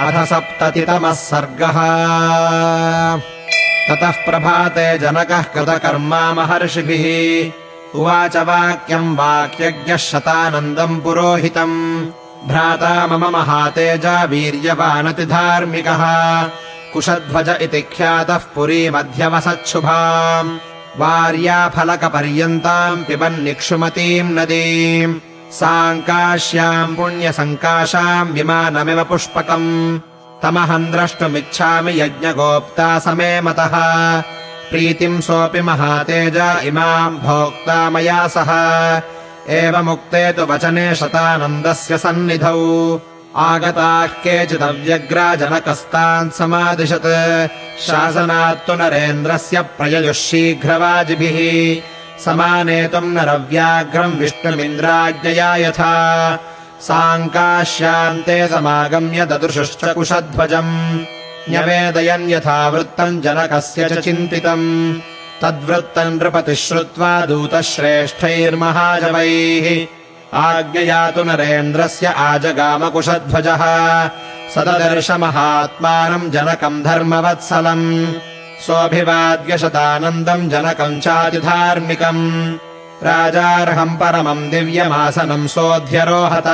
अथ सप्ततितमः सर्गः। ततः प्रभाते जनकः कृतकर्मा महर्षिभिः। उवाच वाक्यम् वाक्यज्ञः शतानन्दम् पुरोहितम्। भ्राता मम महातेजा वीर्यवानतिधार्मिकः। कुशध्वज इति ख्यातः पुरीमध्यवसच्छुभाम् वार्याफलकपर्यन्ताम् पिबन्निक्षुमतीम् नदीम् साङ्काश्याम् पुण्यसङ्काशाम् विमानमिव पुष्पकम् तमहम् द्रष्टुमिच्छामि यज्ञगोप्ता समे मतः। प्रीतिम् सोऽपि महातेज इमाम् भोक्ता मया सह। एवमुक्ते तु वचने शतानन्दस्य सन्निधौ। आगताः केचिदव्यग्रा जनकस्तान् समादिशत् शासनात्तु नरेन्द्रस्य प्रययुः शीघ्रवाजिभिः समानेतुम् नरव्याघ्रम् विष्णुमिन्द्राज्ञया यथा। साङ्काश्यान्ते समागम्य ददृशुश्च कुशध्वजम् न्यवेदयन् यथा वृत्तम् जनकस्य च चिन्तितम्। तद्वृत्तम् नृपतिः श्रुत्वा दूतश्रेष्ठैर्महाजवैः। आज्ञया तु नरेन्द्रस्य आजगामकुशध्वजः। सददर्शमहात्मानम् जनकम् धर्मवत्सलम् सोऽभिवाद्यशतानन्दम् जनकम् चातिधार्मिकम् राजार्हम् परमम् दिव्यमासनम् सोऽध्यरोहत।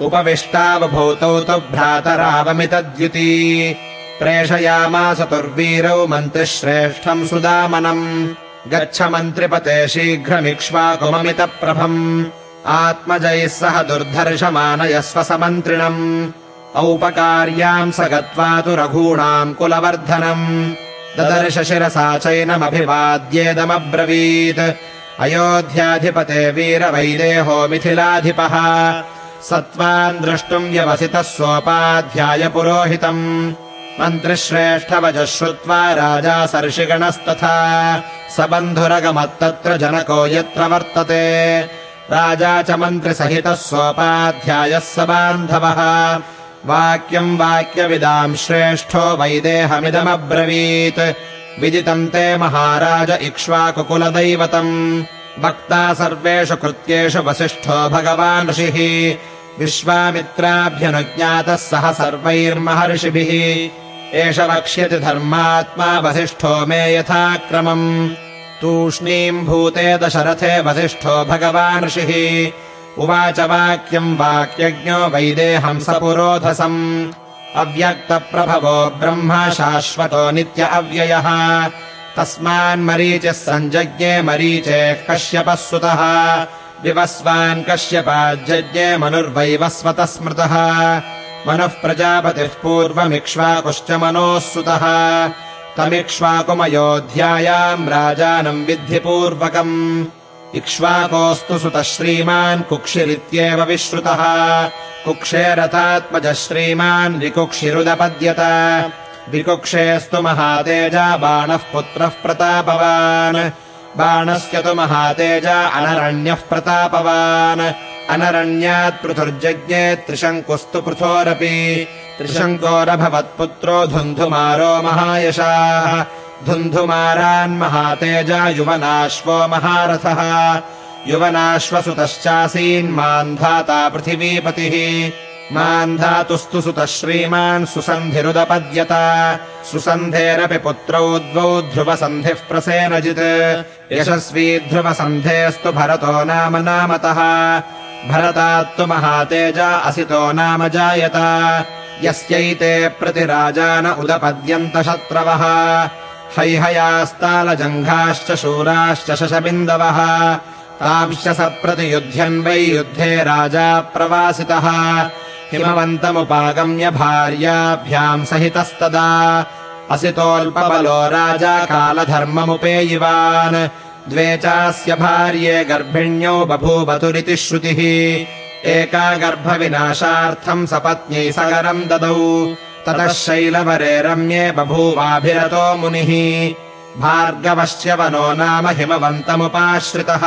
उपविष्टावभूतौ तु भ्रातरावमितद्युती। प्रेषयामास तुर्वीरौ मन्त्रिश्रेष्ठम् सुदामनम्। गच्छ मन्त्रिपते शीघ्रमिक्ष्वाकुममितप्रभम्। आत्मजैः सह दुर्धर्षमानयस्व समन्त्रिणम् औपकार्याम् स गत्वा तु रघूणाम् कुलवर्धनम् ददर्श शिरसा चैनमभिवाद्येदमब्रवीत् अयोध्याधिपते वीरवैदेहो मिथिलाधिपः। सत्त्वान् द्रष्टुम् व्यवसितः सोपाध्याय पुरोहितम्। मन्त्रिश्रेष्ठवजः श्रुत्वा राजा सर्षिगणस्तथा। स बन्धुरगमत्तत्र जनको यत्र वर्तते। राजा च मन्त्रिसहितः सोपाध्यायः स बान्धवः वाक्यम् वाक्यविदाम् श्रेष्ठो वैदेहमिदमब्रवीत् विदितम् ते महाराज इक्ष्वाकुकुलदैवतम्। वक्ता सर्वेषु कृत्येषु वसिष्ठो भगवान् ऋषिः। विश्वामित्राभ्यनुज्ञातः सह सर्वैर्महर्षिभिः। एष वक्ष्यति धर्मात्मा वसिष्ठो मे यथाक्रमम्। तूष्णीम् भूते दशरथे वसिष्ठो भगवान् ऋषिः उवाच वाक्यम् वाक्यज्ञो वैदेहम् स पुरोधसम्। अव्यक्तप्रभवो ब्रह्म शाश्वतो नित्य अव्ययः। तस्मान्मरीचिः सञ्जज्ञे मरीचेः कश्यपः सुतः। विवस्वान् कश्यपाज्जज्ञे मनुर्वैवस्वतः स्मृतः। मनुः प्रजापतिः पूर्वमिक्ष्वाकुश्च मनोः सुतः तमिक्ष्वाकुमयोध्यायाम् राजानम् विद्धिपूर्वकम् इक्ष्वाकोऽस्तु सुतः श्रीमान् कुक्षिरित्येव विश्रुतः। कुक्षेरथात्मजः श्रीमान् विकुक्षिरुदपद्यत। विकुक्षेस्तु महातेजा बाणः पुत्रः प्रतापवान्। बाणस्य तु महातेजा अनरण्यः प्रतापवान्। अनरण्यात् पृथुर्जज्ञे त्रिशङ्कुस्तु पृथोरपि। त्रिशङ्कोरभवत्पुत्रो धुन्धुमारो महायशाः धुन्धुमारान्महातेजा युवनाश्वो महारथः। युवनाश्वसुतश्चासीन्मान्धाता पृथिवीपतिः। मान्धातुस्तु सुतः श्रीमान् सुसन्धिरुदपद्यत। सुसन्धेरपि पुत्रौ द्वौ ध्रुवसन्धिः प्रसेनजित्। यशस्वी ध्रुवसन्धेस्तु भरतो नाम नामतः। भरतात्तु महातेजा असितो नाम जायत। यस्यैते प्रतिराजान उदपद्यन्त शत्रवः हैहयास्तालजङ्घाश्च शूराश्च शशबिन्दवः। तांश्च सप्रतियुध्यन् वै युद्धे राजा प्रवासितः। हिमवन्तमुपागम्य भार्याभ्याम् सहितस्तदा। असितोऽल्पबलो राजा कालधर्ममुपेयिवान्। द्वे चास्य भार्ये गर्भिण्यौ बभूवतुरिति श्रुतिः। एका गर्भविनाशार्थम् सपत्न्यै सगरम् ददौ ततः शैलवरे रम्ये बभूवाभिरतो मुनिः। भार्गवश्च वनो नाम हिमवन्तमुपाश्रितः।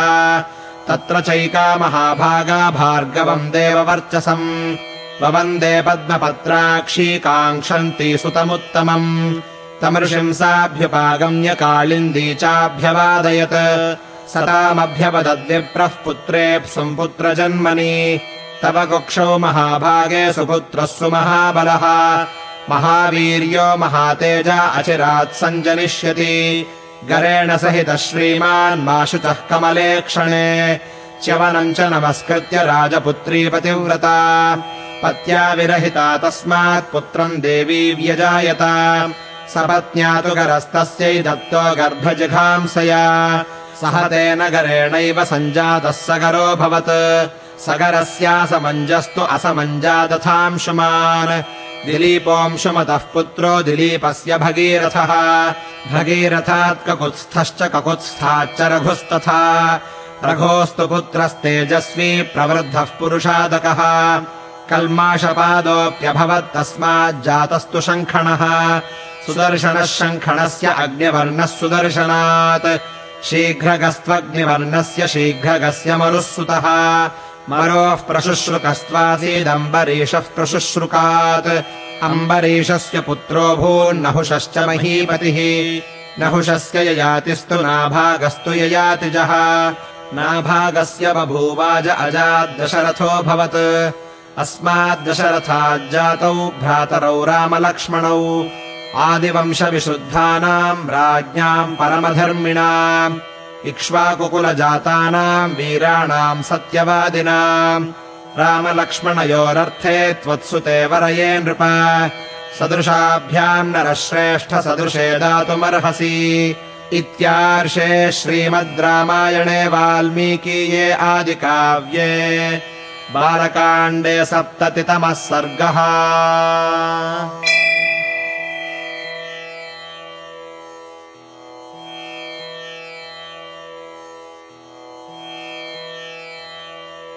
तत्र चैका महाभागा भार्गवम् देववर्चसम्। ववन्दे पद्मपत्राक्षी काङ्क्षन्ती सुतमुत्तमम्। तमृषिंसाभ्युपागम्य कालिन्दी चाभ्यवादयत्। सतामभ्यवदद्विप्रः पुत्रेऽप्सुम् पुत्रजन्मनि तव कुक्षौ महाभागे सुपुत्रः सुमहाबलः महावीर्यो महातेजा अचिरात् सञ्जनिष्यति। गरेण सहितः श्रीमान् माशुचः कमले क्षणे। च्यवनम् च नमस्कृत्य राजपुत्री पतिव्रता पत्या विरहिता तस्मात् पुत्रम् देवी व्यजायत। सपत्न्या तु गरस्तस्यै दत्तो गर्भजिघांसया। सह तेन गरेणैव सञ्जातः सगरोऽभवत् सगरस्यासमञ्जस्तु असमञ्जातथांशुमान् दिलीपोऽंशुमतः पुत्रो दिलीपस्य भगीरथः। भगीरथात् ककुत्स्थश्च ककुत्स्थाच्च रघुस्तथा। रघोस्तु पुत्रस्तेजस्वी प्रवृद्धः पुरुषादकः। कल्माषपादोऽप्यभवत् तस्माज्जातस्तु शङ्खणः। सुदर्शनः शङ्खणस्य अग्निवर्णः सुदर्शनात्। शीघ्रगस्त्वग्निवर्णस्य शीघ्रगस्य मरुः सुतः मरोः प्रशुश्रुकस्त्वासीदम्बरीषः प्रशुश्रुकात्। अम्बरीषस्य पुत्रो भून्नहुषश्च महीपतिः। नहुषस्य ययातिस्तु नाभागस्तु ययातिजः नाभागस्य बभूवाज अजाद्दशरथोऽभवत् अस्माद्दशरथाज्जातौ भ्रातरौ रामलक्ष्मणौ। आदिवंशविशुद्धानाम् राज्ञाम् परमधर्मिणाम् इक्ष्वाकुकुलजातानाम् वीराणाम् सत्यवादिनाम् रामलक्ष्मणयोरर्थे त्वत्सुते वरये नृप। सदृशाभ्याम् नरश्रेष्ठसदृशे दातुमर्हसि। इत्यार्षे श्रीमद् रामायणे वाल्मीकीये आदिकाव्ये। बालकाण्डे सप्ततितमः सर्गः